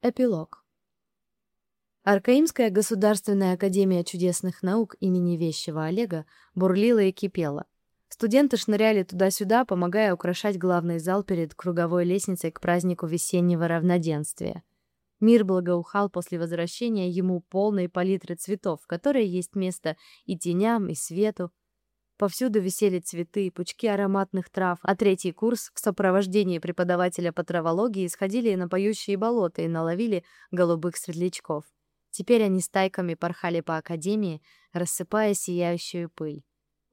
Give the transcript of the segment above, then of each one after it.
Эпилог. Аркаимская государственная академия чудесных наук имени Вещего Олега бурлила и кипела. Студенты шныряли туда-сюда, помогая украшать главный зал перед круговой лестницей к празднику весеннего равноденствия. Мир благоухал после возвращения ему полной палитры цветов, в которой есть место и теням, и свету, Повсюду висели цветы, и пучки ароматных трав, а третий курс в сопровождении преподавателя по травологии сходили на поющие болота и наловили голубых светлячков. Теперь они стайками порхали по академии, рассыпая сияющую пыль.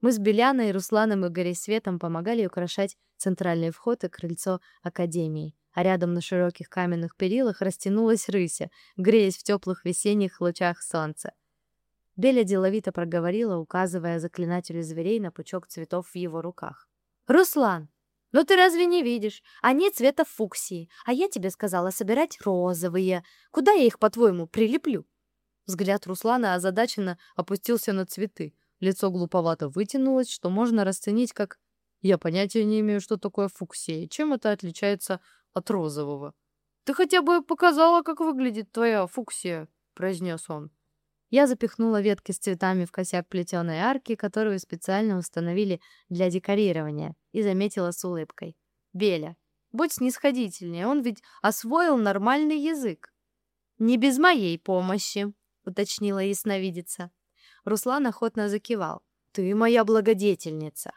Мы с Беляной, Русланом и Горисветом помогали украшать центральный вход и крыльцо академии, а рядом на широких каменных перилах растянулась рыся, греясь в теплых весенних лучах солнца. Беля деловито проговорила, указывая заклинателю зверей на пучок цветов в его руках. «Руслан, ну ты разве не видишь? Они цвета фуксии, а я тебе сказала собирать розовые. Куда я их, по-твоему, прилеплю?» Взгляд Руслана озадаченно опустился на цветы. Лицо глуповато вытянулось, что можно расценить как «Я понятия не имею, что такое фуксия, чем это отличается от розового». «Ты хотя бы показала, как выглядит твоя фуксия», — произнес он. Я запихнула ветки с цветами в косяк плетеной арки, которую специально установили для декорирования, и заметила с улыбкой. «Беля, будь снисходительнее, он ведь освоил нормальный язык». «Не без моей помощи», — уточнила ясновидица. Руслан охотно закивал. «Ты моя благодетельница».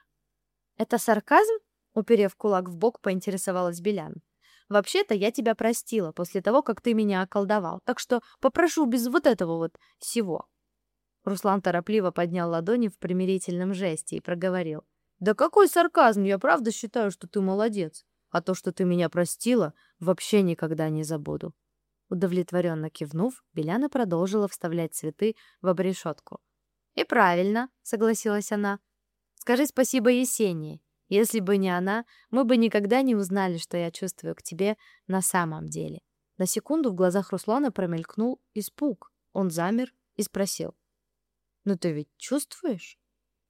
«Это сарказм?» — уперев кулак в бок, поинтересовалась Белян. Вообще-то я тебя простила после того, как ты меня околдовал, так что попрошу без вот этого вот всего». Руслан торопливо поднял ладони в примирительном жесте и проговорил. «Да какой сарказм! Я правда считаю, что ты молодец. А то, что ты меня простила, вообще никогда не забуду». Удовлетворенно кивнув, Беляна продолжила вставлять цветы в обрешетку. «И правильно», — согласилась она. «Скажи спасибо Есении. Если бы не она, мы бы никогда не узнали, что я чувствую к тебе на самом деле. На секунду в глазах Руслана промелькнул испуг. Он замер и спросил: "Ну ты ведь чувствуешь?"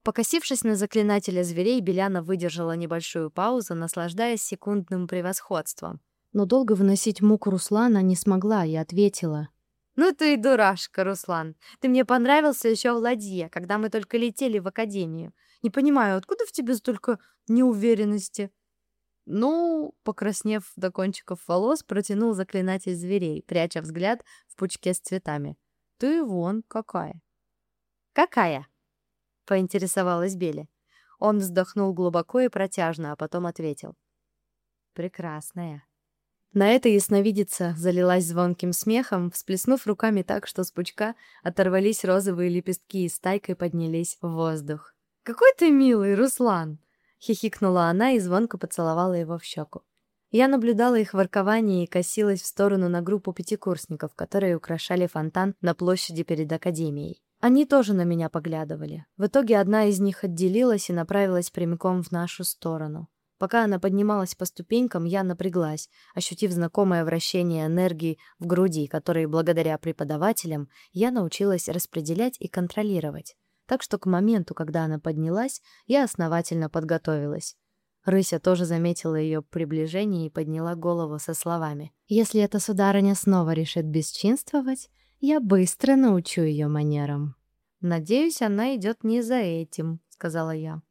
Покосившись на заклинателя зверей, Беляна выдержала небольшую паузу, наслаждаясь секундным превосходством. Но долго выносить муку Руслана не смогла и ответила: «Ну ты и дурашка, Руслан. Ты мне понравился еще в ладье, когда мы только летели в академию. Не понимаю, откуда в тебе столько неуверенности?» Ну, покраснев до кончиков волос, протянул заклинатель зверей, пряча взгляд в пучке с цветами. «Ты вон какая!» «Какая?» — поинтересовалась Беля. Он вздохнул глубоко и протяжно, а потом ответил. «Прекрасная». На это ясновидица залилась звонким смехом, всплеснув руками так, что с пучка оторвались розовые лепестки и стайкой поднялись в воздух. «Какой ты милый, Руслан!» — хихикнула она и звонко поцеловала его в щеку. Я наблюдала их воркование и косилась в сторону на группу пятикурсников, которые украшали фонтан на площади перед академией. Они тоже на меня поглядывали. В итоге одна из них отделилась и направилась прямиком в нашу сторону. Пока она поднималась по ступенькам, я напряглась, ощутив знакомое вращение энергии в груди, которые благодаря преподавателям я научилась распределять и контролировать так что к моменту, когда она поднялась, я основательно подготовилась. Рыся тоже заметила ее приближение и подняла голову со словами. «Если эта сударыня снова решит бесчинствовать, я быстро научу ее манерам». «Надеюсь, она идет не за этим», — сказала я.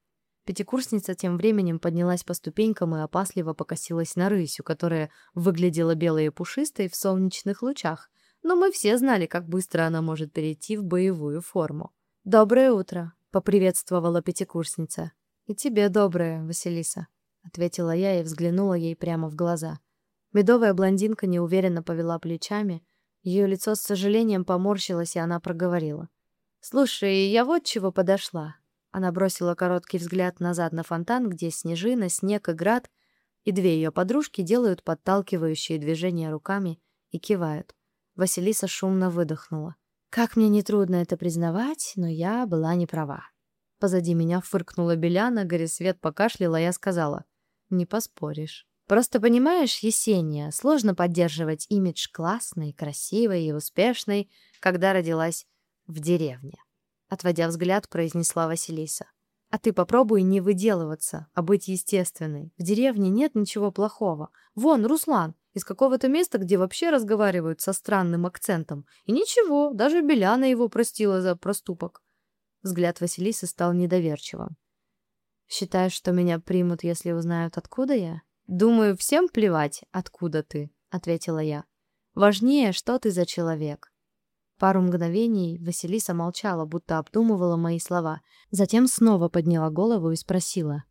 Пятикурсница тем временем поднялась по ступенькам и опасливо покосилась на рысю, которая выглядела белой и пушистой в солнечных лучах, но мы все знали, как быстро она может перейти в боевую форму. «Доброе утро», — поприветствовала пятикурсница. «И тебе доброе, Василиса», — ответила я и взглянула ей прямо в глаза. Медовая блондинка неуверенно повела плечами, ее лицо с сожалением поморщилось, и она проговорила. «Слушай, я вот чего подошла». Она бросила короткий взгляд назад на фонтан, где снежина, снег и град, и две ее подружки делают подталкивающие движения руками и кивают. Василиса шумно выдохнула. Как мне нетрудно это признавать, но я была не права. Позади меня фыркнула Беляна, Горисвет покашляла, я сказала: "Не поспоришь. Просто понимаешь, Есения, сложно поддерживать имидж классной, красивой и успешной, когда родилась в деревне". Отводя взгляд, произнесла Василиса: "А ты попробуй не выделываться, а быть естественной. В деревне нет ничего плохого. Вон, Руслан, Из какого-то места, где вообще разговаривают со странным акцентом. И ничего, даже Беляна его простила за проступок. Взгляд Василисы стал недоверчивым. «Считаешь, что меня примут, если узнают, откуда я?» «Думаю, всем плевать, откуда ты», — ответила я. «Важнее, что ты за человек». Пару мгновений Василиса молчала, будто обдумывала мои слова. Затем снова подняла голову и спросила.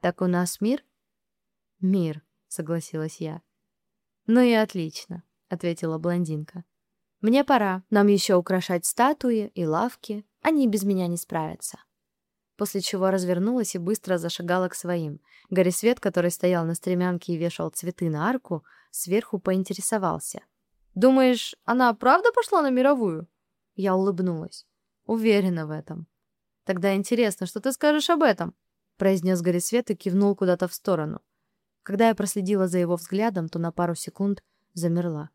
«Так у нас мир?» «Мир», — согласилась я. «Ну и отлично», — ответила блондинка. «Мне пора. Нам еще украшать статуи и лавки. Они без меня не справятся». После чего развернулась и быстро зашагала к своим. Горисвет, который стоял на стремянке и вешал цветы на арку, сверху поинтересовался — Думаешь, она правда пошла на мировую? Я улыбнулась. Уверена в этом. Тогда интересно, что ты скажешь об этом? произнес Горисвет и кивнул куда-то в сторону. Когда я проследила за его взглядом, то на пару секунд замерла.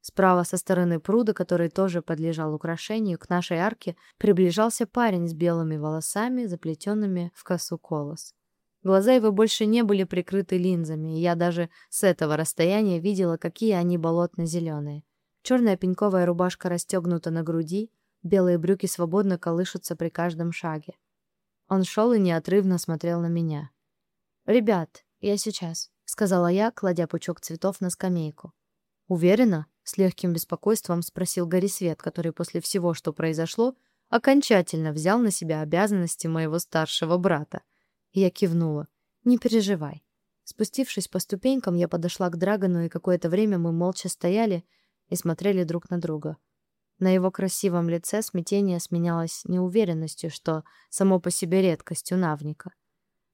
Справа со стороны пруда, который тоже подлежал украшению, к нашей арке приближался парень с белыми волосами, заплетенными в косу колос. Глаза его больше не были прикрыты линзами, и я даже с этого расстояния видела, какие они болотно-зеленые. Черная пеньковая рубашка расстегнута на груди, белые брюки свободно колышутся при каждом шаге. Он шел и неотрывно смотрел на меня. «Ребят, я сейчас», — сказала я, кладя пучок цветов на скамейку. «Уверена?» — с легким беспокойством спросил Горисвет, который после всего, что произошло, окончательно взял на себя обязанности моего старшего брата. Я кивнула. «Не переживай». Спустившись по ступенькам, я подошла к Драгону, и какое-то время мы молча стояли и смотрели друг на друга. На его красивом лице смятение сменялось неуверенностью, что само по себе редкостью навника.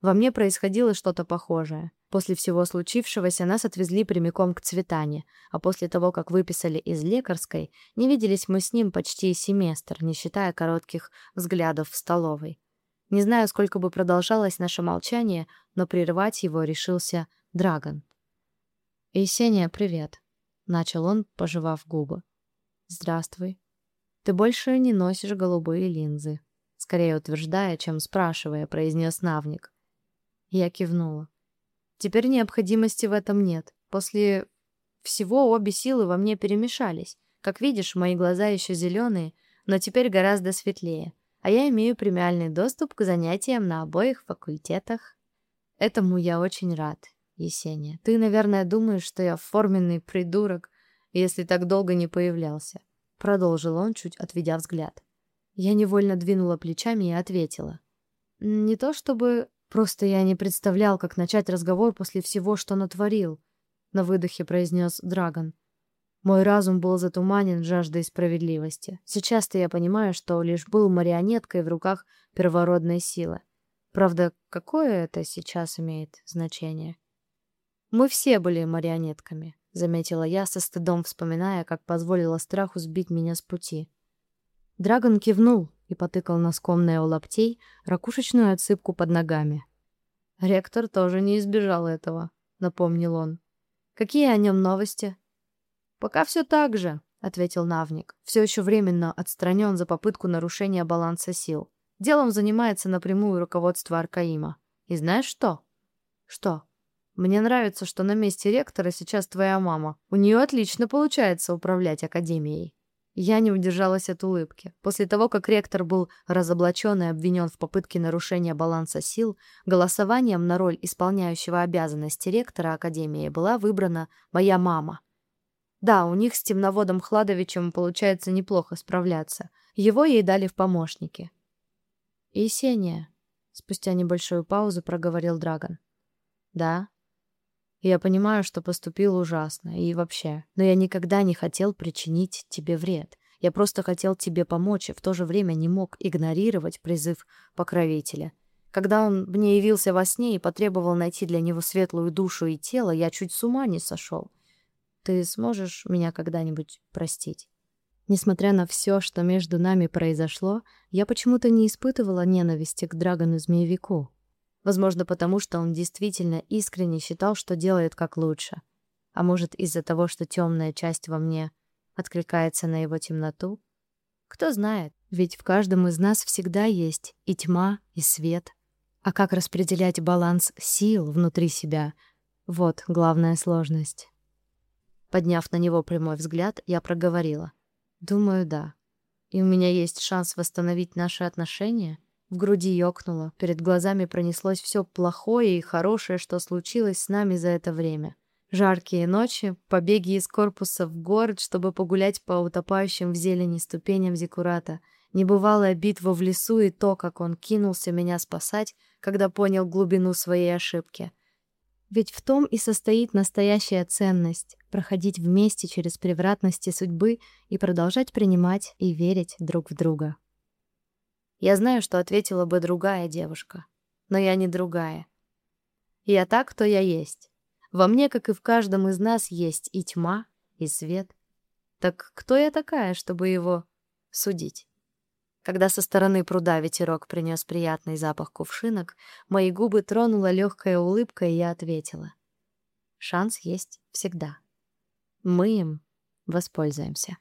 Во мне происходило что-то похожее. После всего случившегося нас отвезли прямиком к Цветане, а после того, как выписали из лекарской, не виделись мы с ним почти семестр, не считая коротких взглядов в столовой. Не знаю, сколько бы продолжалось наше молчание, но прервать его решился Драгон. «Есения, привет», — начал он, пожевав губы. «Здравствуй. Ты больше не носишь голубые линзы», — скорее утверждая, чем спрашивая, произнес Навник. Я кивнула. «Теперь необходимости в этом нет. После всего обе силы во мне перемешались. Как видишь, мои глаза еще зеленые, но теперь гораздо светлее а я имею премиальный доступ к занятиям на обоих факультетах. Этому я очень рад, Есения. Ты, наверное, думаешь, что я форменный придурок, если так долго не появлялся. Продолжил он, чуть отведя взгляд. Я невольно двинула плечами и ответила. Не то чтобы... Просто я не представлял, как начать разговор после всего, что натворил. На выдохе произнес Драгон. Мой разум был затуманен жаждой справедливости. Сейчас-то я понимаю, что лишь был марионеткой в руках первородной силы. Правда, какое это сейчас имеет значение? Мы все были марионетками, заметила я со стыдом, вспоминая, как позволила страху сбить меня с пути. Драгон кивнул и потыкал носком на лаптей ракушечную отсыпку под ногами. Ректор тоже не избежал этого, напомнил он. Какие о нем новости? Пока все так же, ответил Навник. Все еще временно отстранен за попытку нарушения баланса сил. Делом занимается напрямую руководство Аркаима. И знаешь что? Что? Мне нравится, что на месте ректора сейчас твоя мама. У нее отлично получается управлять академией. Я не удержалась от улыбки. После того, как ректор был разоблачен и обвинен в попытке нарушения баланса сил, голосованием на роль исполняющего обязанности ректора академии была выбрана моя мама. Да, у них с темноводом Хладовичем получается неплохо справляться. Его ей дали в помощники. «Есения», — спустя небольшую паузу проговорил Драгон. «Да?» «Я понимаю, что поступил ужасно, и вообще, но я никогда не хотел причинить тебе вред. Я просто хотел тебе помочь и в то же время не мог игнорировать призыв покровителя. Когда он мне явился во сне и потребовал найти для него светлую душу и тело, я чуть с ума не сошел. Ты сможешь меня когда-нибудь простить? Несмотря на все, что между нами произошло, я почему-то не испытывала ненависти к Драгону-змеевику. Возможно, потому что он действительно искренне считал, что делает как лучше. А может, из-за того, что темная часть во мне откликается на его темноту? Кто знает, ведь в каждом из нас всегда есть и тьма, и свет. А как распределять баланс сил внутри себя — вот главная сложность. Подняв на него прямой взгляд, я проговорила: "Думаю, да. И у меня есть шанс восстановить наши отношения". В груди ёкнуло, перед глазами пронеслось все плохое и хорошее, что случилось с нами за это время. Жаркие ночи, побеги из корпуса в город, чтобы погулять по утопающим в зелени ступеням зиккурата, небывалая битва в лесу и то, как он кинулся меня спасать, когда понял глубину своей ошибки. Ведь в том и состоит настоящая ценность проходить вместе через превратности судьбы и продолжать принимать и верить друг в друга. Я знаю, что ответила бы другая девушка, но я не другая. Я так, кто я есть. Во мне, как и в каждом из нас, есть и тьма, и свет. Так кто я такая, чтобы его судить? Когда со стороны пруда ветерок принес приятный запах кувшинок, мои губы тронула легкая улыбка, и я ответила: "Шанс есть всегда. Мы им воспользуемся".